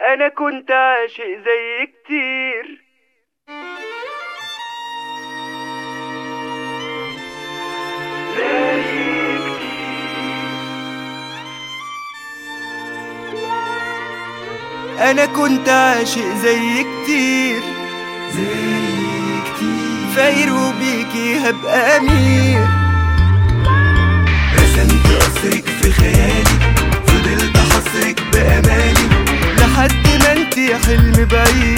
انا كنت عاشق زي كتير. انا كنت عاشق زي كتير. زي كتير. فاير وبيكي هبقى مين بھائی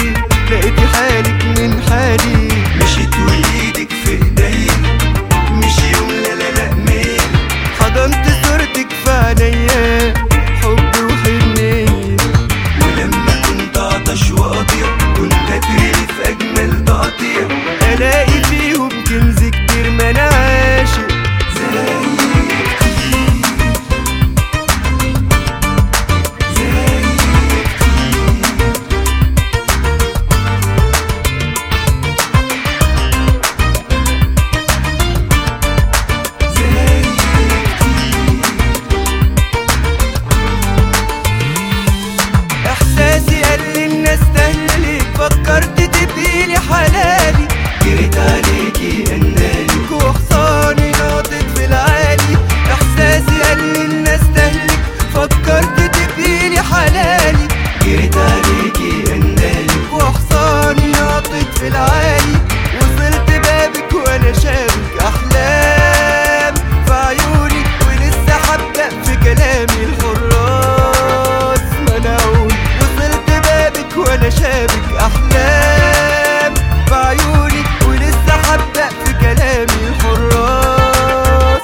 في العالي وصلت بابك وانا شابك احلام في عيوني ولسه حبدأ في كلامي الحراس منعوني وصلت بابك وانا شابك احلام في عيوني ولسه حبدأ في كلامي الحراس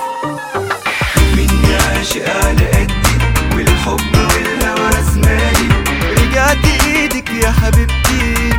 مني عاشق على قدي والحب والهوى رسمالي رجعت ايدك يا حبيبتي.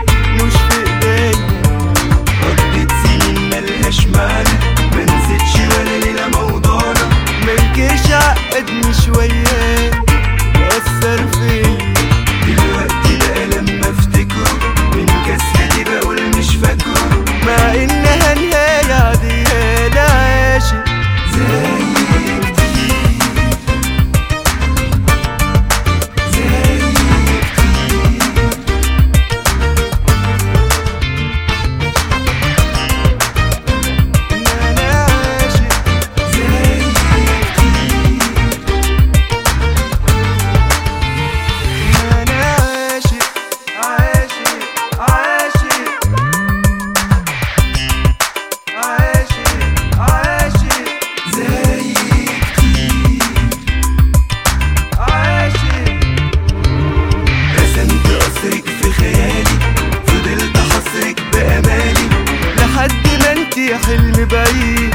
بعيد